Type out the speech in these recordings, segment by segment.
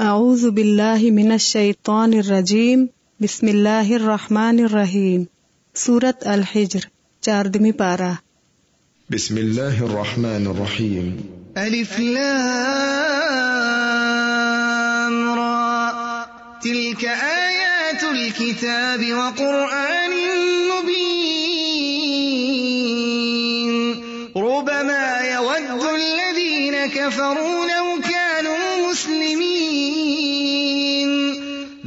أعوذ باللہ من الشیطان الرجیم بسم اللہ الرحمن الرحیم سورت الحجر چاردمی پارا. بسم الله الرحمن الرحيم. ألف لام را. تلك آيات الكتاب وقرآن مبين. ربما يود الذين كفروا لو كانوا مسلمين.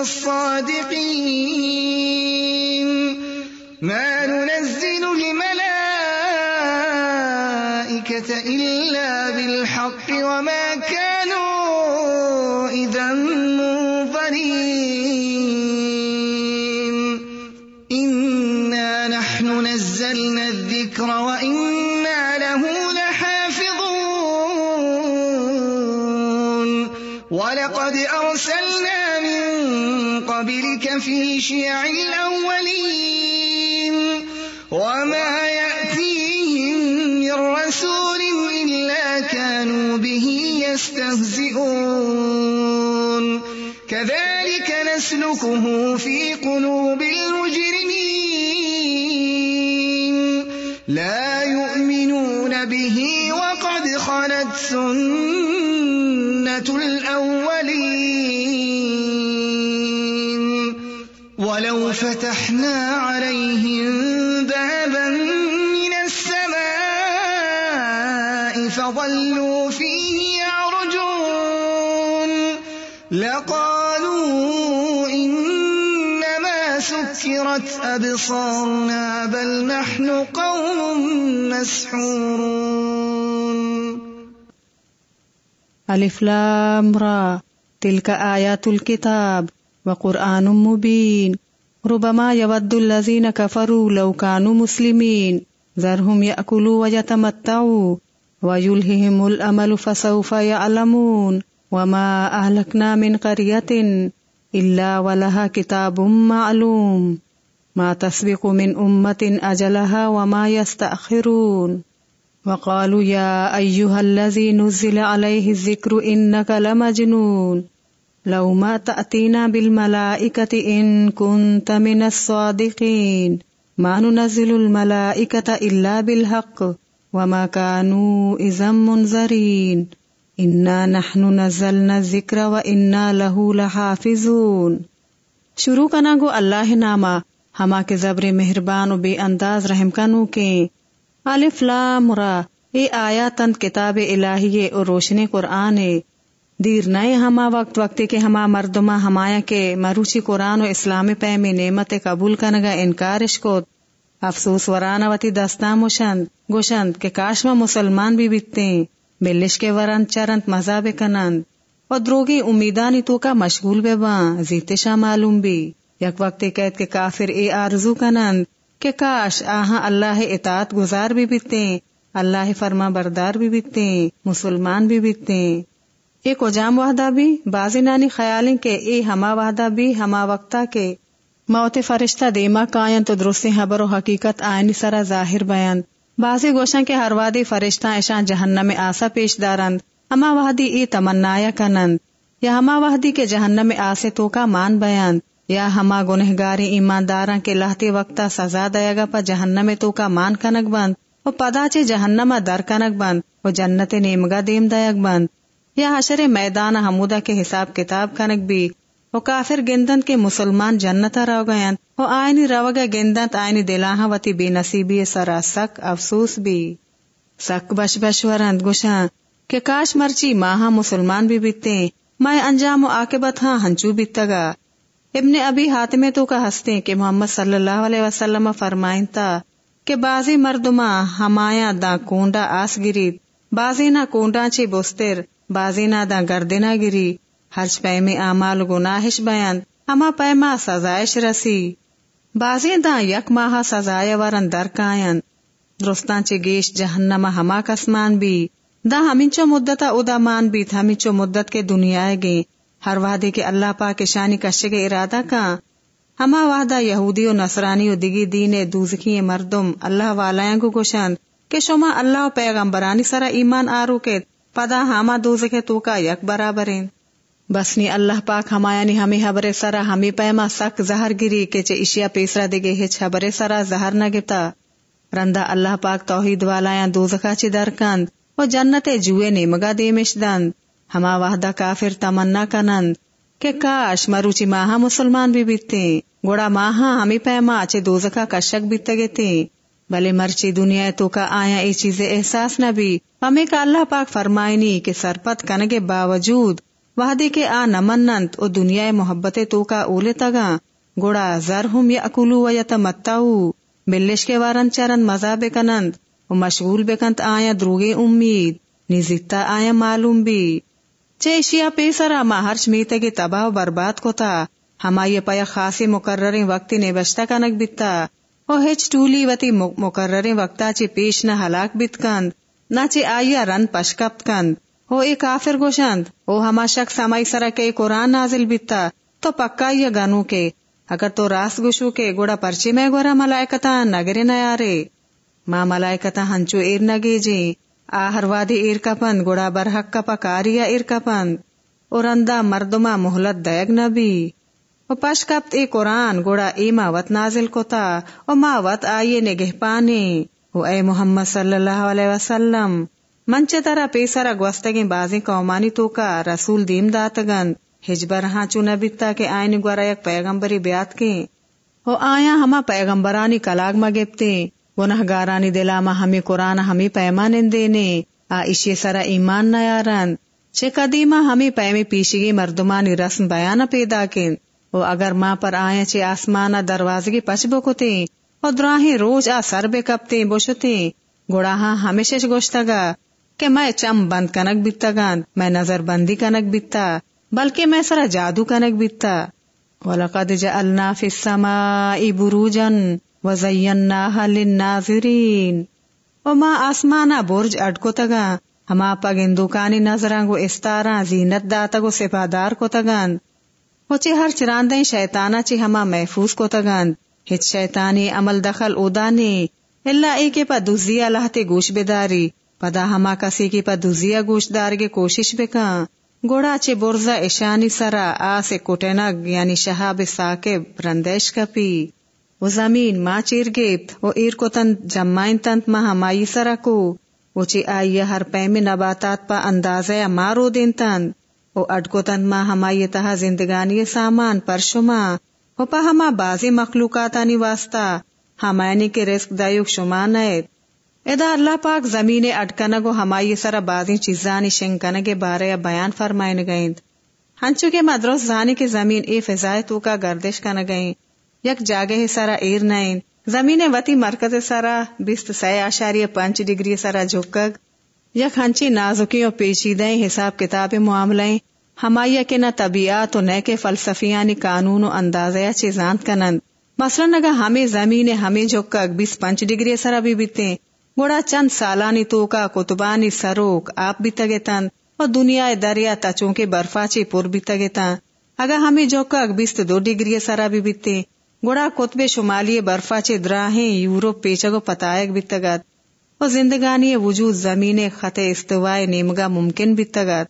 الصادقين شيع الأولين وما يأتيهم من رسول إلا كانوا به يستهزئون. كذلك نسلكه في قلوب أبصارنا بل نحن قوم مسحورون. ألف لام را تلك آيات الكتاب وقرآن مبين. ربما يود الذين كفروا لو كانوا مسلمين. ذرهم يأكلوا ويتمتعوا. ويلههم الأمل فسوف يعلمون. وما أهلكنا من قرية إلا ولها كتاب معلوم. ما تسبق من أمة أجلها وما يستأخرون. وقالوا يا أيها الذي نزل عليه الذكر إنك لمجنون. لو ما تأتينا بالملائكة إن كنت من الصادقين. ما ننزل الملائكة إلا بالحق. وما كانوا إذا منذرين. إنا نحن نزلنا الذكر وإنا له لحافظون. شروع کنا گو اللہ نامہ ہما کے زبر مہربان و بے انداز رحم کنو کے۔ الف لام را، اے آیا تند کتاب الہی اور روشن قرآن۔ دیر نئے ہما وقت وقت کے ہما مردما ہمایا کے مروچی قرآن و اسلامی پہ میں نعمت قبول کنگا انکارش کو افسوس ورانا وتی دستام وشند گوشند کہ کاش میں مسلمان بھی بیتتے بلش کے ورن چرند مذہب کنند اور دروگی امیدانی تو کا مشغول بے باں زیتشا معلوم بھی۔ یک وقت کہت کے کافر، اے آرزو کنند، کہ کاش آہاں اللہ اطاعت گزار بھی بیتے اللہ فرما بردار بھی بیتے مسلمان بھی بیتے ایک اجام وحدہ بھی؟ بازی نانی خیالیں کہ اے ہما وحدہ بھی، ہما وقتا کے موت فرشتہ دیما کائن تو درست خبر و حقیقت آئینی سرا ظاہر بیان۔ بازی گوشن کے ہر وادی فرشتہ ایشان جہنم میں آسا پیش دارند۔ ہما وحدی ای تمنایا کنند۔ یا ہما وحدی کے جہنم میں آسے تو کا مان بیان۔ یا ہما گنہگاری ایمانداراں کے لہتے وقتا سزا دیا گا پا جہنم تو کا مان کنک بند و پدا چے جہنم در کنک بند و جنت نیمگا دیم دایک بند۔ یا حشر میدان حمودہ کے حساب کتاب کنک بھی و کافر گندن کے مسلمان جنتا رو گئن و آئینی روگا گندنت آئینی دلاہا وتی بے نصیبی سرا سک افسوس بھی۔ سک بش بش ورند گوشاں، کہ کاش مرچی ماہا مسلمان بھی بیتے میں انجام و آکبت ہاں ہنچو بیتگا۔ ابن ابھی ہاتمے تو کا ہستے کہ محمد صلی اللہ علیہ وسلم فرمائن تا کہ بازی مردما ہمایا دا کونڈا آس گری بازی نہ کونڈا چی بوستر بازی نہ دا گردنا گری۔ ہرچ پیمی آمال گناہش بیان، ہما پیما سزائش رسی۔ بازی دا یک ماہ سزائے ورن درکائن۔ درستان چی گیش جہنم ہما کسمان بھی۔ دا ہمینچو مدتا ادا مان بھی، ہمینچو مدت کے دنیا گے ہر وحدے کے اللہ پاک شانی کشے کے ارادہ کا۔ ہما وحدہ یہودی و نصرانی و دگی دین دوزکی مردم اللہ والایاں کو گوشند کہ شما اللہ و پیغمبرانی سرا ایمان آرو کے پدا ہما دوزکے تو کا یک برابرین۔ بسنی اللہ پاک ہمایانی ہمیں حبر سرا ہمیں پیما سک زہر گری کے چے اشیا پیسرا دگے ہچ حبر سرا زہر نہ گتا رندا اللہ پاک توحید والایاں دوزکا چی درکند۔ و جنت جوئے نیمگا دیمش دند۔ ہما وحدہ کافر تمنا کنند کہ کاش مروچی ماہا مسلمان بھی بیتے۔ گوڑا ماہا ہمیں پیما اچھے دوزکا کشک بیتے گے بلے مرچی دنیا تو کا آیا ای چیز احساس نہ بھی۔ ہمیں کا اللہ پاک فرمائنی کہ سرپت کنگے باوجود وحدی کے آ نمننت او دنیا محبت تو کا اولے تگا۔ گوڑا زرہم یا اکلو و یا تمتاؤ بلش کے وارن چرن مزا بکنند و مشغول بکنت آیا دروگے امید۔ نزیتا آیا معلوم بھی۔ چیشیا پیسرا ما ہرچ میتے کے تباہ و برباد کو تھا ہما یہ پیا خاصی مقرر وقتی نے بشتا کنک بیتا۔ او ہچ ٹولی وتی مقرر وقتا چی پیش نہ ہلاک بیت کند، نہ چی آیا رن پشکپت کند۔ او اے کافر گوشند او ہما شخص ہمائی سرا کے قرآن نازل بیتا، تو پکا یہ گانو کے۔ اگر تو راس گوشو کے گوڑا پرچی میں گورا ملائکتا نگرے نیارے ماں ملائکتا ہنچو ایر نگے جی آہر وادی ایر گوڑا برحق کپا کاریا ایر کپند اور اندہ مردما محلت دیگ نبی۔ و پش کپت اے قرآن، گوڑا اے ماوت نازل کتا و ماوت آئیے نگہ پانے۔ و اے محمد صلی اللہ علیہ وسلم منچے طرح پیسرا گوستگیں بازی قومانی تو کا رسول دیم داتگند۔ ہجبر ہاں چونا بیتا کے آئین گورا یک پیغمبری بیات کے او آیا ہما پیغمبرانی کلاگ مگیبتے گناہ گارانی دلا ما ہمیں قرآن ہمیں پیمان دینے آ اشی سرا ایمان نیارند چے قدیمہ ہمیں پیمی پیشگی مردمانی رسم بیان پیدا کن۔ او اگر ماں پر آیا چے آسمانا دروازگی پچ بکتے او دراہیں روز آ سر بے کپتے بوشتے گوڑا ہاں ہمیشہ گوشتگا کہ میں چم بند کنک بیتا گاند میں نظر بندی کنک بیتا۔ بلکہ میں سرا جادو کنک بیتا۔ وَلَقَدْ جَعَلْنَا فِي السَّمَاءِ بُرُوجًا۔ وَزَيَّنَّاهَا لِلنَّاظِرِينَ۔ وما آسمانا برج اڈکو تگا، ہما پگندوکانی نظراں گو استاراں زینت داتا گو سپادار کو تگاند۔ وچے ہر چراندیں شیطانا چی ہما محفوظ کو تگاند۔ ہچ شیطانی عمل دخل اودانے اللہ ای کے پا دوزیا لہتے گوش بداری۔ پدا ہما کسی کی پا دوزیا گوش دارگے کوشش بکاں گوڑا چے برزا اشانی سرا آس کوٹینگ یعنی شہاب ساکب رندیش کپی۔ وہ زمین ماں چیر گیت وہ ایر کو تن جمائن تنت ماں ہمائی سرا کو۔ چی آئی ہر پیم نباتات پا اندازہ مارو دین تن۔ وہ اڈکو تن ماں ہمائی تہا زندگانی سامان پر شما۔ وہ پا ہما بازی مخلوقاتانی واسطہ۔ ہمائنی یعنی کے رزق دایوک شما نیت۔ ادا اللہ پاک زمین اٹکنگو ہمائی سرا بازی چیزانی شنکنگ بارے بیان فرمائن گئند۔ ہنچو کے مدروس زانی کے زمین اے فضائے تو کا گردش کن گئیں یک جاگہ سرا ایر نائن۔ زمین وتی مرکز سرا بیست سی آشاری پانچ ڈگری سرا جھکگ۔ یک ہنچی نازکی و پیچیدہ حساب کتاب معاملے ہمائی کے نہ طبیعت و نئے کے فلسفیانی قانون و اندازہ چیزانت کنند مثلا اگر ہمیں زمین ہمیں جھکگ بیس پانچ ڈگری سرا بھی بیتے گوڑا چند سالانی تو کا کتبانی سروک، آپ بھی تگیتن اور دنیا دریا تچوں کے برفا چی پور بھی تگیتن اگر ہمیں جوکا بیست دو ڈگری سرا بھی بیتے گوڑا کتب شمالی برفا چی دراہیں یورپ پیچگو پتائک بھی تگت اور زندگانی وجود زمین خط استوائے نیمگا ممکن بھی تگت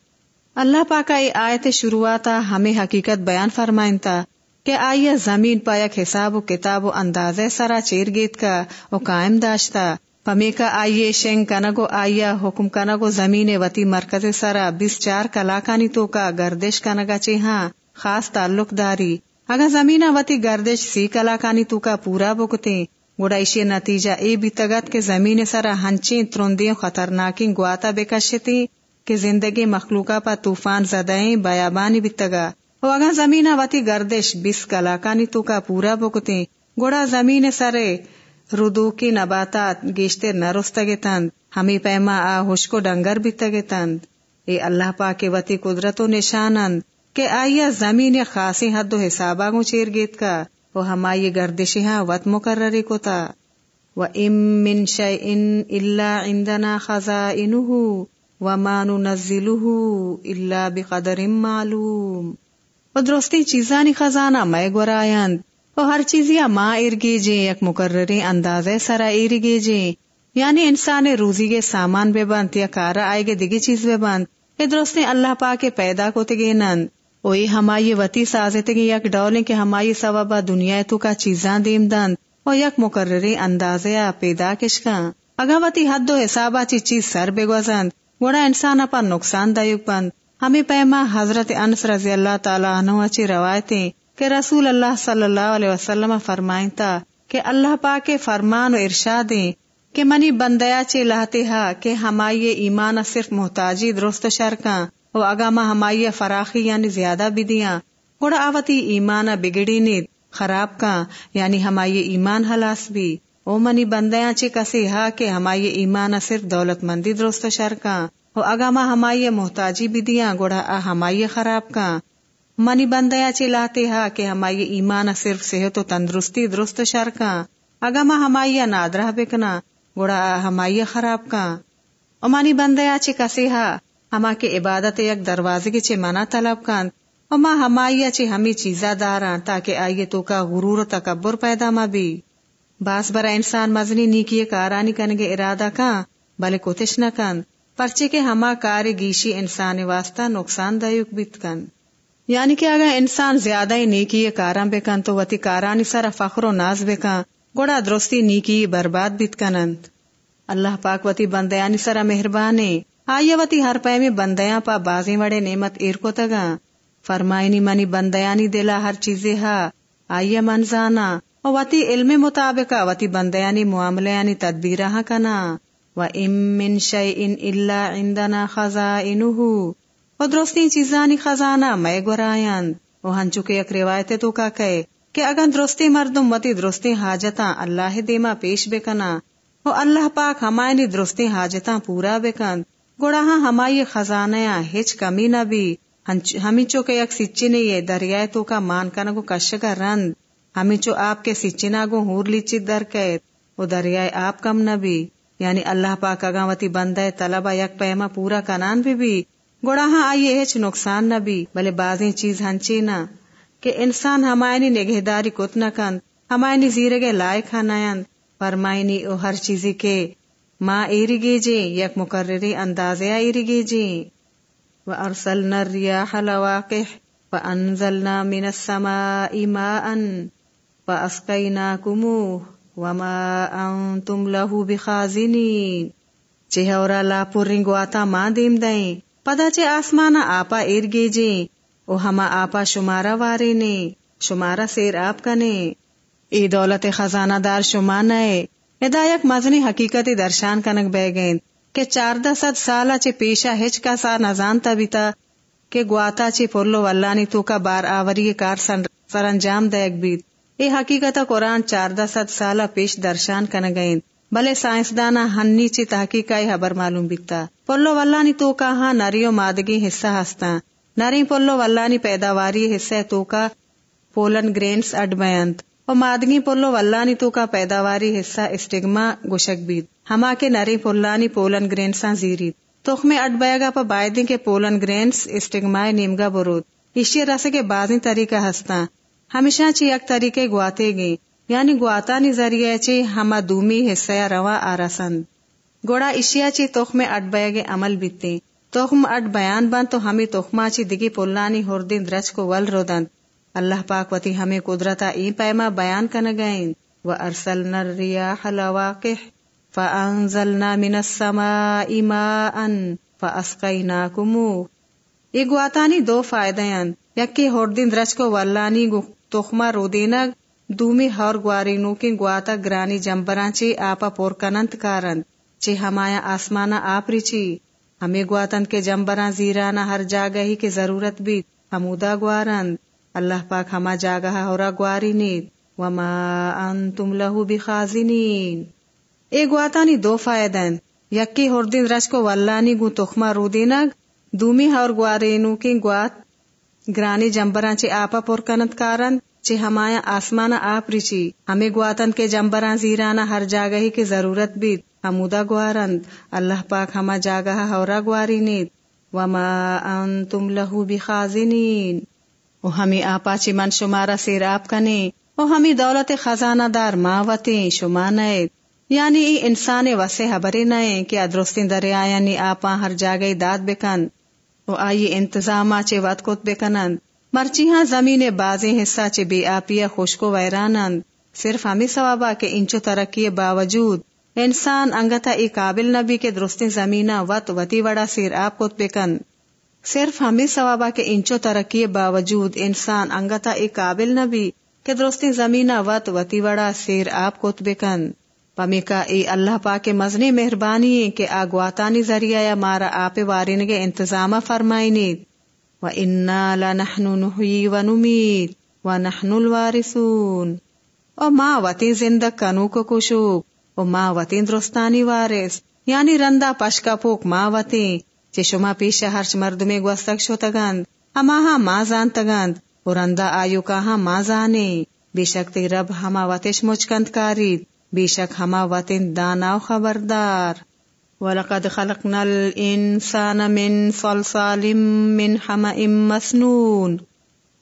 اللہ پاکا ای آیت شروعاتا ہمیں حقیقت بیان فرمائن تا کہ آئیے زمین پایک حساب و کتاب و اندازے سرا چیر گیت کا و قائم داشتا۔ پمی کا آئیے شنگ کنگو آئیا حکم کنگو زمین وتی مرکز سرا بیس چار کلاکانی تو کا گردش کنگا چی ہاں خاص تعلق داری۔ اگر زمین وتی گردش سی کلاکانی تو کا پورا بکتے گوڑا ایشی نتیجہ اے بیتگت کے زمین سرا ہنچیں ترندیں خطرناکیں گواتا بکشتی کہ زندگی مخلوقہ پا طوفان زدائیں بیابانی بیتگا و اگا زمین وتی گردش بیس کلاکانی تو کا پورا بکتے گوڑا زمین سرے ردو کی نباتات گیشتے نرستگے تند ہمیں پیما آ کو ڈنگر بیتگے تند اے اللہ پاک وتی قدرت و نشانند کہ آئیا زمین خاصی حد و حسابا گو چیر گیت کا، وہ ہمائی گردشی ہاں وط مقرری کو تا۔ و ام من شیئن الا عندنا خزائنہو وما ننزلہو الا بقدر معلوم۔ و درستی چیزانی خزانہ میں گورایند و ہر چیزی ماں ارگی جے، یک مقرری اندازے سرا ارگی جے۔ یعنی انسان روزی کے سامان بے بند یا کارا آئے گے دگی چیز بے بند یہ درستی اللہ پاک پیدا کو تگے نند اوئی ہمائی وتی سازتے یک ڈولیں کہ ہمائی سببا دنیا تو کا چیزاں دیم دند او یک مقرری اندازے پیدا کشکاں۔ اگا وتی حد و حسابا چی چیز سر بے گوزند گوڑا انسان اپا نقصان دایوک بند۔ ہمیں پیما حضرت انس رضی اللہ تعالیٰ عنہ اچھی روایتیں کہ رسول اللہ صلی اللہ علیہ وسلم فرمائیں تا کہ اللہ پاک فرمان و ارشادیں کہ منی بندیا چے لہتے ہا کہ ہمائی ایمان صرف محتاجی درست شرکاں۔ و اگا ما ہمائی فراخی یعنی زیادہ بدیاں گوڑا آوتی ایمان بگڑی نید، خراب کا یعنی ہمائی ایمان حلاس بھی۔ او منی بندیاں چی کسی ہا کہ ہمائی ایمان صرف دولت مندی درست شرکاں و اگاما ہمائی محتاجی بدیاں گوڑا آ ہمائی خراب کا۔ منی بندیا چی لاتے ہا کہ ہمائی ایمان صرف صحت و تندرستی درست شرکاں اگا ما ہمائی نادرہ بکنا گوڑا آ ہمائی خراب کا۔ او منی بندیا چی کسی ہا ہما کے عبادت یک دروازے کے چھ منا طلب کن۔ اما ہمائی چھ ہمیں چیزا داران تاکہ آئیے تو کا غرور و تکبر پیدا ما بھی۔ باس برا انسان مزنی نیکی کارانی کنگے ارادہ کان بلے کوتش نہ کن۔ پرچے کے ہما کار گیشی انسان واسطہ نقصان دایوک بیت کن۔ یعنی کہ اگر انسان زیادہ ہی نیکی کاران بکن تو وتی کارانی سر فخر و ناز بکن۔ گوڑا درستی نیکی برباد بیت کنند۔ اللہ پاک وتی بندیانی سر مہربانے آیوتی ہر پے میں بندیاں پا بازی وڑے نعمت ایر کو تگا فرمائنی منی بندیانی دلا ہر چیزیں ہا آئیے منزانا و وتی علم مطابق وتی بندیانی معاملیانی تدبیرہ کنا و ام من شیئن الا عندنا خزائنہو و درستی چیزانی خزانہ میں گرائیاند و ہنچکے ایک روایت تو کا کہے کہ اگر درستی مردم وتی درستی حاجتاں اللہ دیما پیش بکنا و اللہ پاک ہمائنی درستی حاجتاں پورا بکند گوڑا ہاں ہمائی خزانہ ہچ کمی نہ بھی۔ ہمیں چو کے یک سچی نہیں ہے دریائے تو کا مان کا نگو کش کا رند۔ ہمیں چو آپ کے سچی ناگو ہور لیچی در قید۔ وہ دریائے آپ کم نہ بھی۔ یعنی اللہ پاک اگاوتی بندہ طلبا یک پیما پورا کنان بھی بھی۔ گوڑا ہاں آئیے ہچ نقصان نہ بھی، بلے بازیں چیز ہنچی نہ۔ کہ انسان ہمائنی نگہداری کت نہ کند، ہمائنی زیرگے لائق ہنائند فرمائنی او ہر چیزی کے ماں ایرگی جی یک مقرری اندازے ایرگی جی۔ و ارسلنا الریاح لواقح و انزلنا من السماء ماء و اسقیناکموه وما انتم له بخازنین چه ہورا لا پورنگو آتا ماں دیم دائیں پدا چے آسمانا آپا ارگی جی۔ او ہما آپا شمارا وارے نے۔ شمارا سیر آپ کنے۔ ای دولت خزانہ دار شما نئے۔ ادایک مزنی حقیقتی درشان کنک بے گئیں کہ چاردہ ست سالہ چے پیشا ہچ کا سا نزان بیتا کہ گواتا چے پرلو واللانی تو کا بار آوری کار سر انجام دیکھ بیت اے حقیقت قرآن چاردہ ست سالہ پیش درشان کن گئیں۔ بلے سائنسدانا ہنی چی تحقیقائی حبر معلوم بیتا پرلو واللانی تو کا ہاں نریو مادگی حصہ ہستا۔ نری پرلو واللانی پیداواری حصہ تو کا پولن گرینس اڈ بیانت و مادگی پلو ولانی تو کا پیداواری حصہ اسٹگما گشک بید۔ ہما کے نری پلانی پولن گرینساں زیرید تخ میں اڈ بیگا پا بائدی کے پولن گرینس اسٹگما نیمگا برود۔ اشی رس کے بازی طریقہ ہستا۔ ہمیشہ چی یک طریقے گواتے گئے یعنی گواتا نی ذریعے چی ہما دومی حصہ روا آرسند گوڑا اشیا چی تخ میں اڈ بیگے عمل بیتے تخم اڈ بیان بند تو ہمیں تخما چی دگی پلانی ہردین درچ کو ول رودند اللہ پاک وتی ہمیں قدرتا ای پیما بیان کن گئیں۔ و ارسلنا الریاح لواقح فانزلنا من السماء ماء فاسقیناکمو یہ گواتانی دو فائدے ہیں۔ یکی ہوردین درچ کو ولانی گو تخما رو دینگ دومی ہور گواری نو کی گواتا گرانی جمبراں چی آپا پور کننت کارند۔ چی ہمایا آسمانا آپ ریچی۔ ہمیں گواتن کے جمبراں زیرانا ہر جاگہ ہی کے ضرورت بھی۔ ہمودا گوارند۔ اللہ پاک ہما جاگہ ہورا گواری نیت وما انتم لہو بخازنین۔ اے گواتانی دو فائدن یکی ہردین رش کو ولانی گو تخما رو دینگ۔ دومی ہور گوارینو کی گوات۔ گرانی جمبراں چی آپا پور کنت کارند چی ہمایا آسمانا آپ ریچی ہمیں گواتن کے جمبراں زیرانا ہر جاگہ ہی کی ضرورت بیت ہمودا گوارند۔ اللہ پاک ہما جاگہ ہورا گواری نیت وما انتم لہو بخازنین۔ او ہمیں آپا چی من شمارا سیر آپ کنے، او ہمیں دولت خزانہ دار ماوتیں شما نیت یعنی ای انسان وسے حبری نئے کہ ادرستین دریا یعنی آپا ہر جاگہ داد بکن۔ او آئی انتظامہ چے وط کت بکنند مرچی ہاں زمین بازی حصہ چے بے آپیا خوشکو ویرانند صرف ہمیں ثوابا کہ انچو ترقی باوجود انسان انگتا ای قابل نبی کے درست زمینہ وط وتی وڑا سیر آپ کت بکن۔ صرف ہمیں ثوابا کے انچو ترقی باوجود انسان انگتا ای قابل نبی کہ درست زمینہ وط وتی وڑا سیر آپ کت بکن پمی کا ای اللہ پاک مزنی مہربانی کہ آگواتانی ذریعہ یا مارا آپ وارنگے انتظام فرمائنی۔ و انا لنحن نحیی و نمیت و نحن الوارثون۔ او ما وطی زندہ کنو کو کشوک او ما وطی درستانی وارث۔ یعنی رندا پشکا پوک ما وطی چے شما پیش ہرچ مردمی گوستک شو تگند اما ہاں ما زان تگند او آیو کا ہاں ما زانے بے شک تی رب ہما وطش مچکند کارید بے شک ہما وطن دانا و خبردار وَلَقَدْ خَلَقْنَا الْإِنسَانَ مِنْ صَلْصَالٍ مِنْ حَمَئٍ مَسْنُونَ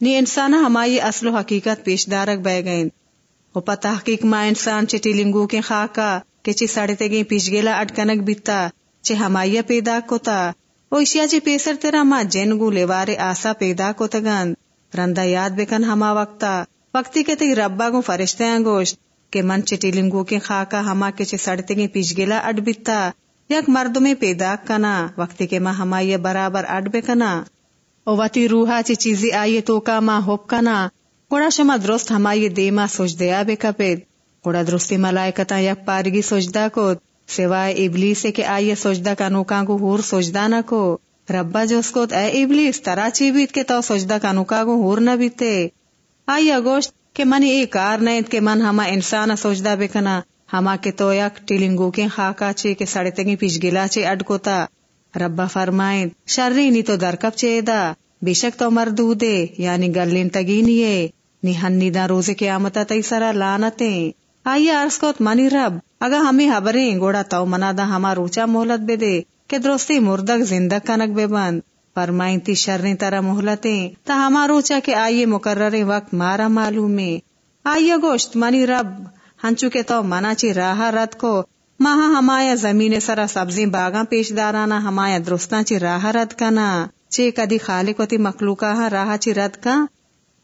نی انسان ہمائی اصل و حقیقت پیش دارک بے گئیں و پتہ حقیق ما انسان چٹی لنگو کے خاکا کہ چی سڑتے گئیں پیش گیلا اٹکنک بیتا چی ہمائی پیدا کتا او اشیا پیسر تیرا ما جنگو لیوارے آسا پیدا کتا گند۔ رندہ یاد بکن ہما وقتا۔ وقتی کے تی ربا گو فرشتے گوشت۔ کہ من چٹی لنگو کے خاکا، ہما کے چے سڑتے گے پیش گلا اڈ بیتا یک مرد میں پیدا کنا۔ وقتی کے ماں ہما یہ برابر اڈ بے کنا او وتی روحا چی چیزی آئیے تو کا ماں ہوپ کنا۔ کوڑا شما درست ہما یہ دیما سوچ دیا بے کپید۔ کوڑا درستی ملائکتا یک پارگی سوچدا کو سوائے ابلی سے کہ آئیے سوچدا کا نوکا ہور سوچدا نہ کو۔ ربا جو اس کو اے ابلیس ترا چی بیت کے تو سوچدا کا نوکا ہور نہ بیتے آئیے گوشت کہ منی اے کار نیت کہ من ہما انسان سوچدا بکنا۔ ہما کے تو یک ٹیلنگو کے خاکا چے کے سڑے تگی پیش گلا چے اڈکوتا ربا فرمائیں شرری نی تو درکب چے دا؟ بے شک تو مردو دے یعنی گلین تگی نیے نی ہنی دا روزے کے آمتا تی سرا لانتیں آئیے عرض کوت منی رب، اگا ہمیں حبریں گوڑا تو منا دا ہما روچا مہلت بے دے، کہ درستی مردک زندگ کنک بے بند۔ فرمائیں تی شرنی طرح محلتیں تا ہمارو چا کہ آئیے مقرر وقت مارا معلوم ہے آئیے گوشت منی رب، ہنچو کے تو منا چی راہ رد کو۔ ماہا ہمایا زمین سرا سبزی باغاں پیش دارانا ہمایا درستان چی راہ رد کنا۔ چے کدی خالق وتی مخلوقا ہاں راہ چی رد کا؟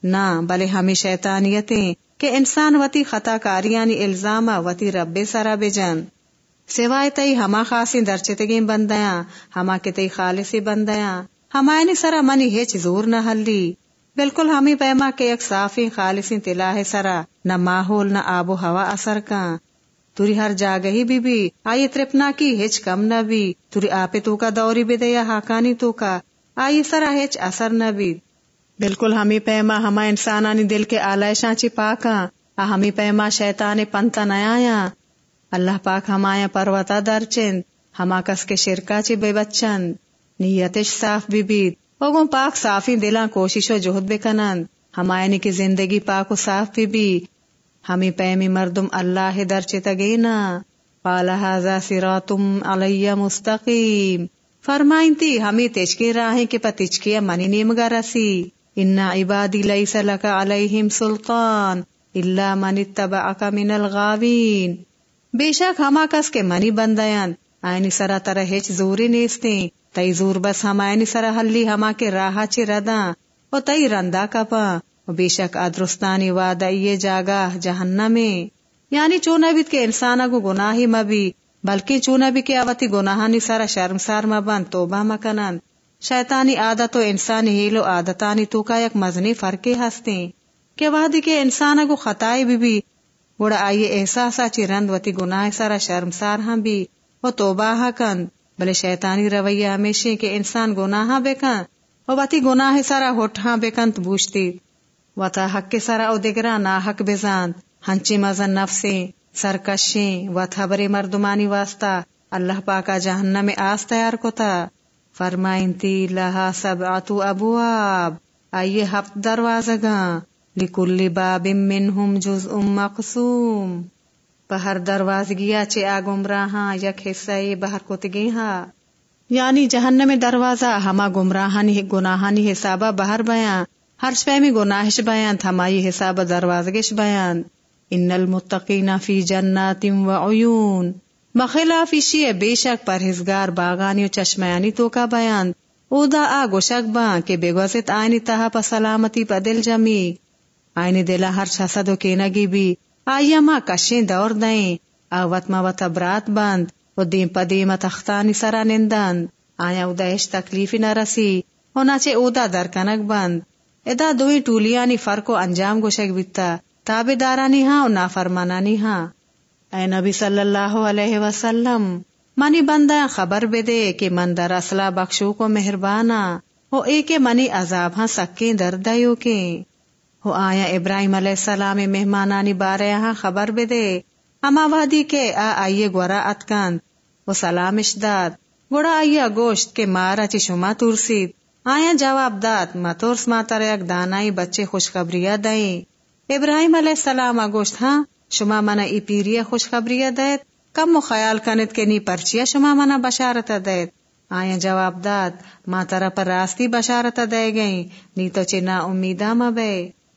نہ بلے ہمیں شیطانیتیں۔ کہ انسان وتی خطا کاریانی یعنی الزام وتی رب سرا بے سوائے تئی ہما خاصی درچتگی بندیاں، ہما کے تئی خالصی بندیاں۔ ہمائنی یعنی سرا منی ہیچ زور نہ ہلی۔ بالکل ہمیں پیما کے ایک صافی خالصی تلا ہے سرا، نہ ماحول نہ آب و ہوا اثر کا توری ہر جاگہ ہی بی بی، آئی ترپنا کی ہیچ کم نہ بھی توری آپ تو کا دوری بے دیا حاکانی تو کا، آئی سرا ہیچ اثر نہ بھی بالکل ہمیں پیما، ہما انسانانی دل کے آلائشاں چی پاکا آ، ہمیں پیما شیطان پنتا نیایا اللہ پاک ہمایا پروتا درچند۔ ہما کس کے شرکا چی بے بچند۔ نیتش صاف بھی بیت اوگوں پاک صافی دلاں کوشش و جہد بے کنند۔ ہمائنی کی زندگی پاک و صاف بھی بھی ہمیں پیمی مردم اللہ درچے تگینا قال هذا صراطم علی مستقیم۔ فرمائن تی، ہمیں تشکی راہیں کے پتچکیا منی نیمگا رسی ان عبادی لیس لک علیہم سلطان الا من اتبعک من الغاوین بے شک ہما کس کے منی بندیان آئینی سرا ترہ ہیچ زوری نیستیں تئی زور بس ہمائنی سرا حلی ہما کے راہ چی رداں و تئی رندا کپا و بے شک ادرستانی وعدہ یہ جاگا جہنم میں یعنی چونا بیت کے انسانا کو گناہی مبی بلکہ چونا بھی کے آوتی گناہانی سارا شرمسار مبان توبہ مکنن شیطانی عادت و انسانی ہیلو عادتانی تو کا یک مزنی فرقی ہستے کہ وحدی کے انسان کو خطائی بھی بھی گوڑا آئیے احساسا چی رند وتی گناہ سارا شرمسار ہاں بھی۔ وہ توبہ کن، بلے شیطانی رویہ ہمیشہ کے انسان گناہ بے کن۔ وہ وتی گناہ سارا ہوٹھاں بے کن بوشتی۔ وتا حق کے سارا او دگرا نا حق بزاند ہنچی مزن نفسیں سرکشیں و تھبرے مردمانی واسطہ۔ اللہ پاکا جہنم میں آس تیار کو تھا فرمائن تی لہا سب آتو ابواب۔ آئیے ہفت دروازگاں۔ لکل باب منہم جز ام مقسوم۔ بہر درواز گیا چے آگمراہاں یک حصہ بہر کتگی ہاں یعنی جہنم دروازہ، ہما گمراہانی گناہانی حسابہ بہر بیاں۔ ہر شپے میں گناہش بیان تھمائی حساب دروازگش بیان ان المتقین فی جنات و عیون۔ بخلاف اشی بے شک پرہزگار باغانی و چشمیانی تو کا بیان۔ اودا آ گوشک با کہ بے گوزت آئینی تہا پا سلامتی پا دل جمی۔ آئینی دلا ہر شسد و کینگی بھی آئی ما کشیں دور دائیں آوت ما وطا برات بند و دیم پا دیم تختانی سرا نندند آیا اودا اش تکلیفی نرسی و ناچے اودا درکنک بند ادا دوئی ٹولیانی فرق و انجام گوشک بیتا۔ تابے دارانی ہاں اور نافرمانانی ہاں۔ اے نبی صلی اللہ علیہ وسلم، منی بندہ خبر بے دے کہ من در اصلہ بخشو کو مہربانا، ہو ایک منی عذاب ہاں سکیں دردیو کے۔ ہو آیا ابراہیم علیہ السلام مہمانانی بارے ہاں خبر بے دے اما وادی کے آ آئیے گورا اتکند وہ سلام اشداد گوڑا آئیے گوشت کے مارا چی شما ترسید آیا جواب داد ماتورس ماتر یک دانائی بچے خوشخبریہ دائیں ابراہیم علیہ السلام گوشت ہاں؟ شما منا ای پیری خوشخبری دیت کم خیال کنت کے نی پرچیا شما منا بشارت دیت آیا جواب داد، ما ترا پر راستی بشارت دے گئی نی تو چنا امیدہ بے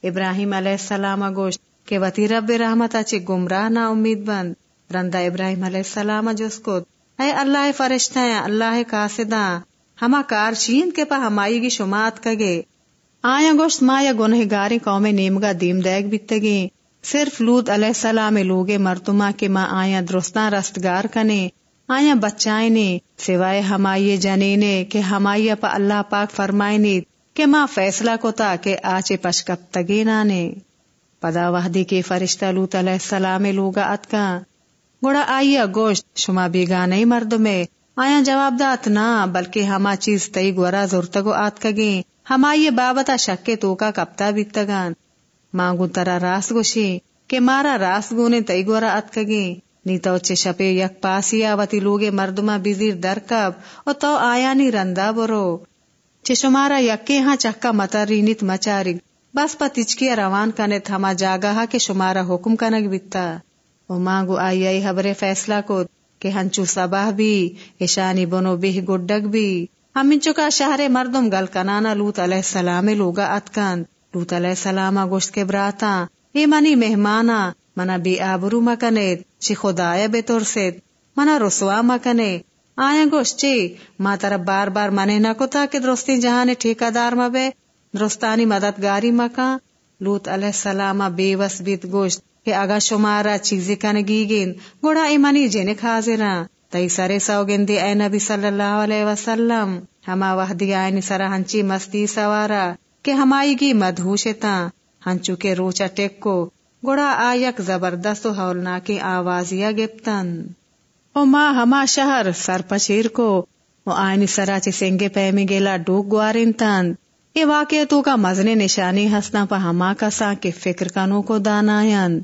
ابراہیم علیہ السلام گوشت کہ وتی رب رحمت اچے گمراہ نا امید بند. رندا ابراہیم علیہ السلام جس کو اے اللہ فرشتہ اللہ قاصداں ہما کار چین کے پا ہمائی گی شمات کگے آیا گوشت ما یا گنہ گاری قوم نیمگا دیم دیگ بیتگی. صرف لود علیہ السلام لوگے مرتما کے ماں آیا درستان رستگار کنے آیا بچائنے سوائے ہمائی جنینے کہ ہمائی پا اللہ پاک فرمائنی کہ ماں فیصلہ کو تا کہ آچے پشکپ تگی نانے پدا وحدی کے فرشتہ لوت علیہ السلام لوگا اتکا۔ گوڑا آئیا گوشت، شما بیگانے مرد میں آیا جواب دات نا بلکہ ہما چیز تئی گورا زورتگو آت کگیں ہمائی بابتا شکے تو کا کپتا بیتگان۔ مانگو ترا راس گوشی کہ مارا راس گونے تئی گورا ات کگی نی تو چے شپے یک پاسی آواتی لوگے مردما بزیر درکب او تو آیا نی رندا برو چے شمارا یکے ہاں چکا متر رینیت مچارگ بس پا تچکی روان کنت ہما جاگا ہا کہ شمارا حکم کنگ بیتا او مانگو آئی آئی حبر فیصلہ کو کہ ہنچو سباہ بھی اشانی بنو بھی گڈگ بھی ہمیں چکا شہر مردم گل کنانا لوت علیہ السلام لوگا اتکان لوت علیہ السلام گوشت کے براتا اے منی مہمانا منا بی آبرو مکنید چی خدایا بے ترسید منا رسوا مکنے آیا گوشت چی ما طرف بار بار منے نہ کتا کہ درستی جہاں ٹھیکہ دار مبے درستانی مددگاری مکا لوت علیہ السلام بے وس بیت گوشت کہ اگا شمارا چیزی کنگی گین گوڑا ایمانی جنک حاضران تئی سرے سوگندی اے نبی صلی اللہ علیہ وسلم ہما وحدی آئینی سرا ہنچی مستی سوارا کہ ہمائی گی مدھوشتا ہنچو کے روچا ٹیک گوڑا آیک زبردست و ہولناکی آوازیا گپتن۔ او ما ہما شہر سر پشیر کو او آئینی سرا چی سنگے پیمی گیلا ڈوک گوارن تند یہ واقع تو کا مزن نشانی ہسنا پا ہما کسا کے فکر کنو کو دانایند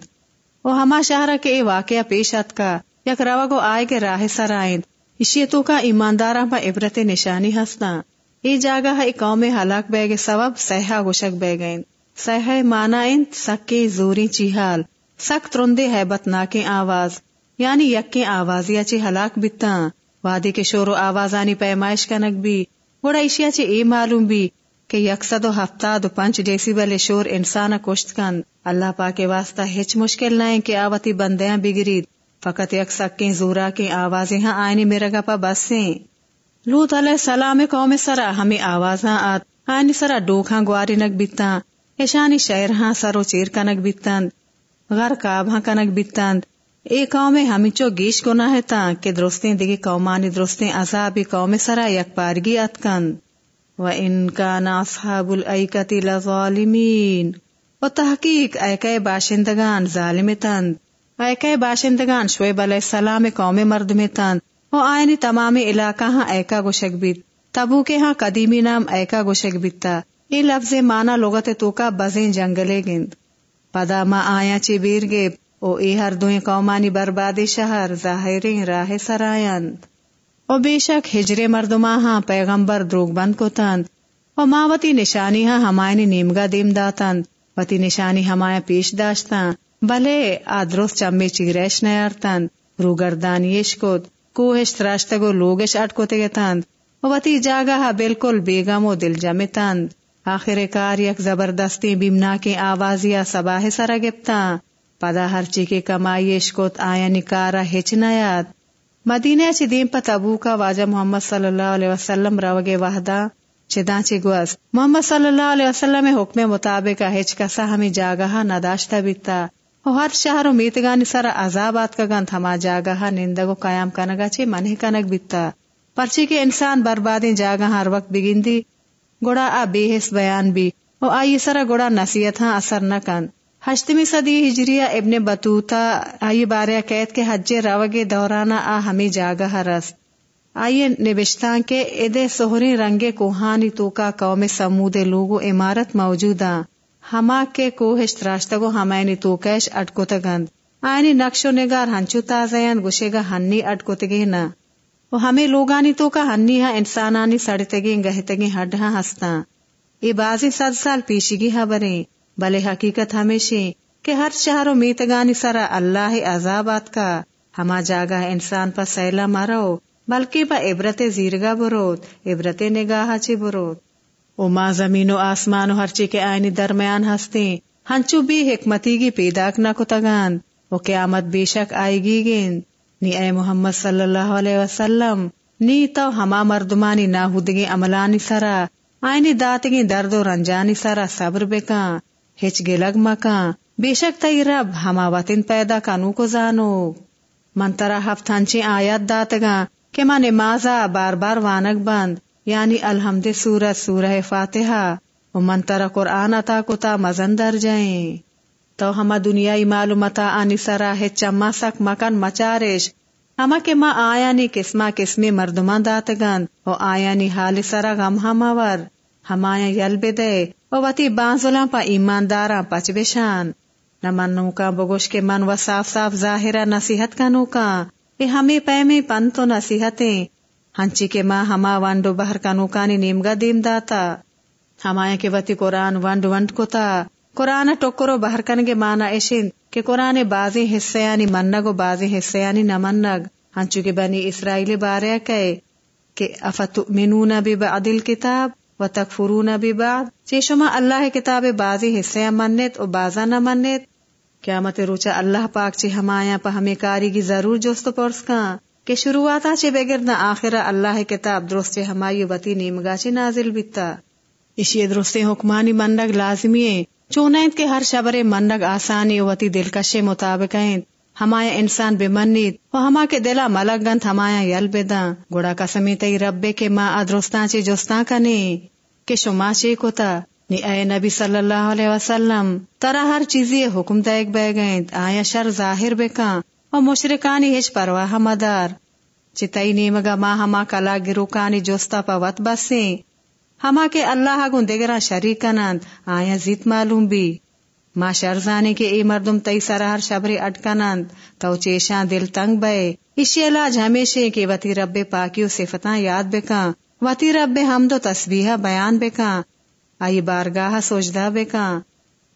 او ہما شہر کے اے واقعہ پیشت کا، یک روا کو آئے کے راہ سر آئند اسی تو کا ایماندار پا عبرت نشانی ہسنا۔ ای جاگا ہے قوم ہلاک بے گے سبب سہا گوشک بے گئیں سہ مانا انت سکے زوری چیحال سخت رندے ہے بتناکے آواز۔ یعنی یک آوازیا چی ہلاک بتا وادی کے شور و آوازانی پیمائش کنک بھی۔ گوڑا اشیا چی اے معلوم بھی کہ یکسد و ہفتہ دو پنچ ڈیسی بلے شور انسان کشت کن۔ اللہ پاک کے واسطہ ہچ مشکل نہ کہ آوتی بندیاں بگرید۔ فقط یک سکیں زورا کی آوازیں ہاں آئینی میرا گپا بسیں۔ لوت علیہ السلام قوم سرا، ہمیں آوازاں آت۔ آئینی سرا ڈوکھاں گواری نک بیتاں ایشانی شہر ہاں سرو چیر کنک بیتاند غر کاب ہاں کنک بیتاند اے قوم، ہمیں چو گیش گناہ تا کہ درستیں دیگی قومانی درستیں عذابی قوم سرا یک پارگی اتکند و ان کا اصحاب الایکتی لظالمین۔ و تحقیق ایکے باشندگان ظالم تند۔ ایکے باشندگان شعیب علیہ السلام قوم مرد میں تند۔ و آئینی تمام علاقہ ہاں ایکا گوشک بیت۔ تبو کے ہاں قدیمی نام ایکا گوشک بیتا یہ لفظ مانا لغت تو کا بزیں جنگلے گند۔ پدا ما آیا چی بیر گیب۔ او ای ہر دوئیں قومانی بربادی شہر ظاہرین راہ سرائند او بے شک ہجرے مردما ہاں پیغمبر دروگ بند کو تند او ماوتی نشانی ہاں ہمائنی نیمگا دیم داتند وتی نشانی ہمایا پیش داشتا بلے آدروس چمے چیریش نیارتند رو گردانیش کت کوہش تراشتگو لوگش اٹکوتے گتند وتی جاگا بالکل بیگم و دل جمع تند آخر کار یک زبردستی بیمنا کے آوازیا سباہ سرا گپتا۔ پدا ہرچی کے کمائیش کت آیا نکارا ہچ نیاد مدینہ چی دیم پت ابو کا واجہ محمد صلی اللہ علیہ وسلم روگے وحدہ۔ چدا چی گوست محمد صلی اللہ علیہ وسلم حکم مطابق ہچ کسا ہمیں جاگہا نداشتا بیتا۔ ہر شہر و میتگانی سر عذابات کا گن تھما جاگہا نندگو قیام کنگا چی منہ کنگ بیتا۔ پرچی کے انسان بربادیں جاگہ ہر وقت بگندی۔ گوڑا آ بے حس بیان بھی۔ او آئی سر گوڑا نصیحت ہاں اثر نہ کن ہشتمی صدی ہجریہ ابن بطوطہ آئی باریا قید کے حج روگے دورانا آ ہمیں جاگہ رست آئیے نبشتان کے ادے سہری رنگے کوہانی تو کا قوم سمود لوگو عمارت موجود ہما کے کوہش تراشتگو ہمائنی تو کیش اٹکو آئینی نقش و نگار ہنچو تازین گوشے گا ہنی اٹکو تگی نا وہ ہمیں لوگانی تو کا ہنی ہاں انسانانی سڑتگی گہتگی ہڈ ہاں ہستا یہ بازی صد سال پیشگی ہاں بریں بلے حقیقت ہمیشہ کہ ہر شہر و میتگانی سرا اللہ عذابات کا ہما جاگا انسان پر سیلا مارو بلکہ با عبرت زیرگا بروت عبرت نگاہ چی بروت او ما زمین و آسمان و ہرچی کے آئینی درمیان ہستے ہنچو بھی حکمتی گی پیداک نہ کتگان او قیامت بے شک آئی گی گین نی اے محمد صلی اللہ علیہ وسلم، نی تو ہما مردمانی ناہودگی عملانی سرا، آئینی داتگی درد و رنجانی سرا صبر بکان ہچ گلگ مکان بے شک تئی رب ہما وطن پیدا کنو کو زانو۔ منترا ہفتانچی آیات داتگاں کہ ماں نمازا بار بار وانک بند۔ یعنی الحمد سورت سورہ فاتحہ و منتر قرآن عطا کتا مزن در جائیں۔ تو ہما دنیای معلومتا آنی سرا ہے چما سک مکن مچارش۔ ہما کے ماں آیا نی قسمہ قسمی مردمان و آیا نی حال سرا غم ہما ور۔ ہمایا یل بے دے و وتی بانزولاں پا ایمانداراں پچ بشان۔ نہ منو کا بگوش کے من و صاف صاف ظاہرہ نصیحت کا نوکا ہمیں پیمے پن تو نصیحتیں۔ ہنچی کے ماں ہما وانڈو بہر کا نوکانی نیمگا دیم داتا ہمایا کے وتی قرآن ونڈ ونڈ کو تا قرآن ٹوکرو بہر کنگے مانا ایشن کہ قرآن بازی حصیانی منگ و بازی حصیانی نہ منگ ہنچو کے بنی اسرائیل بارے کہے کہ افتؤمنون ببعض الكتاب و تکفرون ببعض چی شما اللہ کتاب بازی حصیاں منت و بازا نہ منت قیامت روچا اللہ پاک چی ہمایا پا ہمیں کاری کی ضرور جوست پرس کان کہ شروعاتا چی بغیر نہ آخرہ اللہ کتاب درست ہمائی وطی نیمگا چی نازل بیتا۔ اسی درست حکمانی منڈگ لازمی ہے۔ چونائند کے ہر شبر منڈگ آسانی وطی دلکش مطابق ہیں۔ ہمایا انسان بے منید و ہما کے دلا ملک گنت ہمایا یل بیدا گوڑا کا سمیتی ربے کے ماں ادرستان چی جوستان کنے۔ کہ شما چی کوتا۔ نی اے نبی صلی اللہ علیہ وسلم ترا ہر چیزی حکم دیکھ بے گئیں۔ آیا شر ظاہر بے کان و مشرکانی ہیچ پرواہ مدار چتائی نیمگا ما ہما کلا گروکانی جوستا پا وط بسیں ہما کے اللہ گن دگران شریک کنند آیا زیت معلوم بھی۔ ما شرزانی کے ای مردم تئی سرہر شبری اٹکنند تو چیشاں دل تنگ بے اسی علاج ہمیشہ کے وتی رب پاکیو صفتاں یاد بکاں وتی رب حمد و تسبیح بیان بکاں آئی بارگاہ سوچدہ بکاں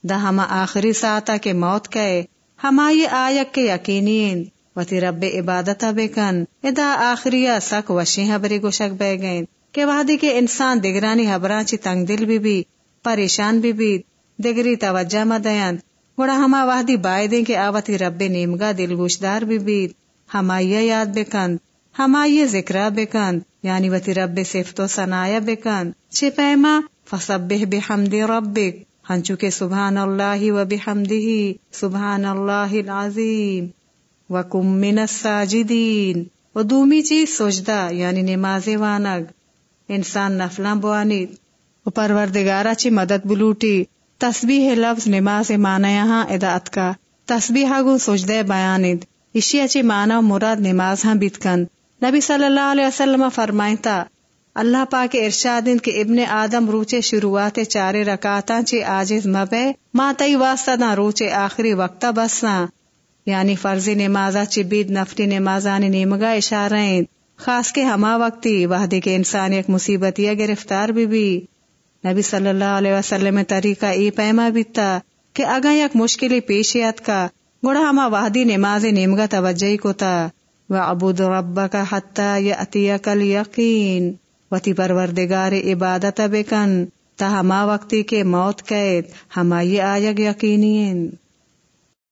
دا ہما آخری ساتا کے موت کئے۔ ہمائی آیک کے یقینین۔ وتی رب عبادتا بکن ادا آخری سک وشی حبری گوشک بے گئیں۔ کہ وحدی کے انسان دگرانی حبران چی تنگ دل بھی بھی، پریشان بھی بھی، دگری توجہ مدین گوڑا ہما وحدی بائے دیں کہ آوتی رب نیمگا دل گوشدار بھی بھی۔ ہمائی یاد بکن، ہمائی ذکرہ بکن۔ یعنی وتی رب صفتو سنایا بکن۔ چھ پیما، فسبح بحمد ربک۔ ہنچو کے سبحان اللہ و بحمدہ سبحان اللہ العظیم. وکم من الساجدین. و دومی چیز سجدہ یعنی نماز وانگ. انسان نفلاں بوانی و پروردگارا چی مدد بلوٹی. تسبیح لفظ نماز مانا یہاں اداعت کا. تسبیح گو سجدے بیاند اشی اچھی مانا مراد نماز ہاں بیتکن نبی صلی اللہ علیہ وسلم فرمائتا اللہ پاک ارشاد کے ابن آدم روچے شروعات چارے رکاتا چے آجز مبے، ما تئی واسطہ نہ روچے آخری وقتا بسنا یعنی فرضی نمازا بید نفتی نمازانی نیمگا اشارہ خاص کے ہما وقتی وحدی کے انسان ایک مصیبت یا گرفتار بھی بھی۔ نبی صلی اللہ علیہ وسلم طریقہ ای پیما بیتا کہ اگا یک مشکلی پیشیت کا گوڑا ہما وحدی نماز نیمگا توجہ کو تا وعبود ربک حتی یأتیک الیقین۔ وتی پروردگار عبادت بکن تا ہما وقتی کے موت قید ہما یہ آیگ یقینی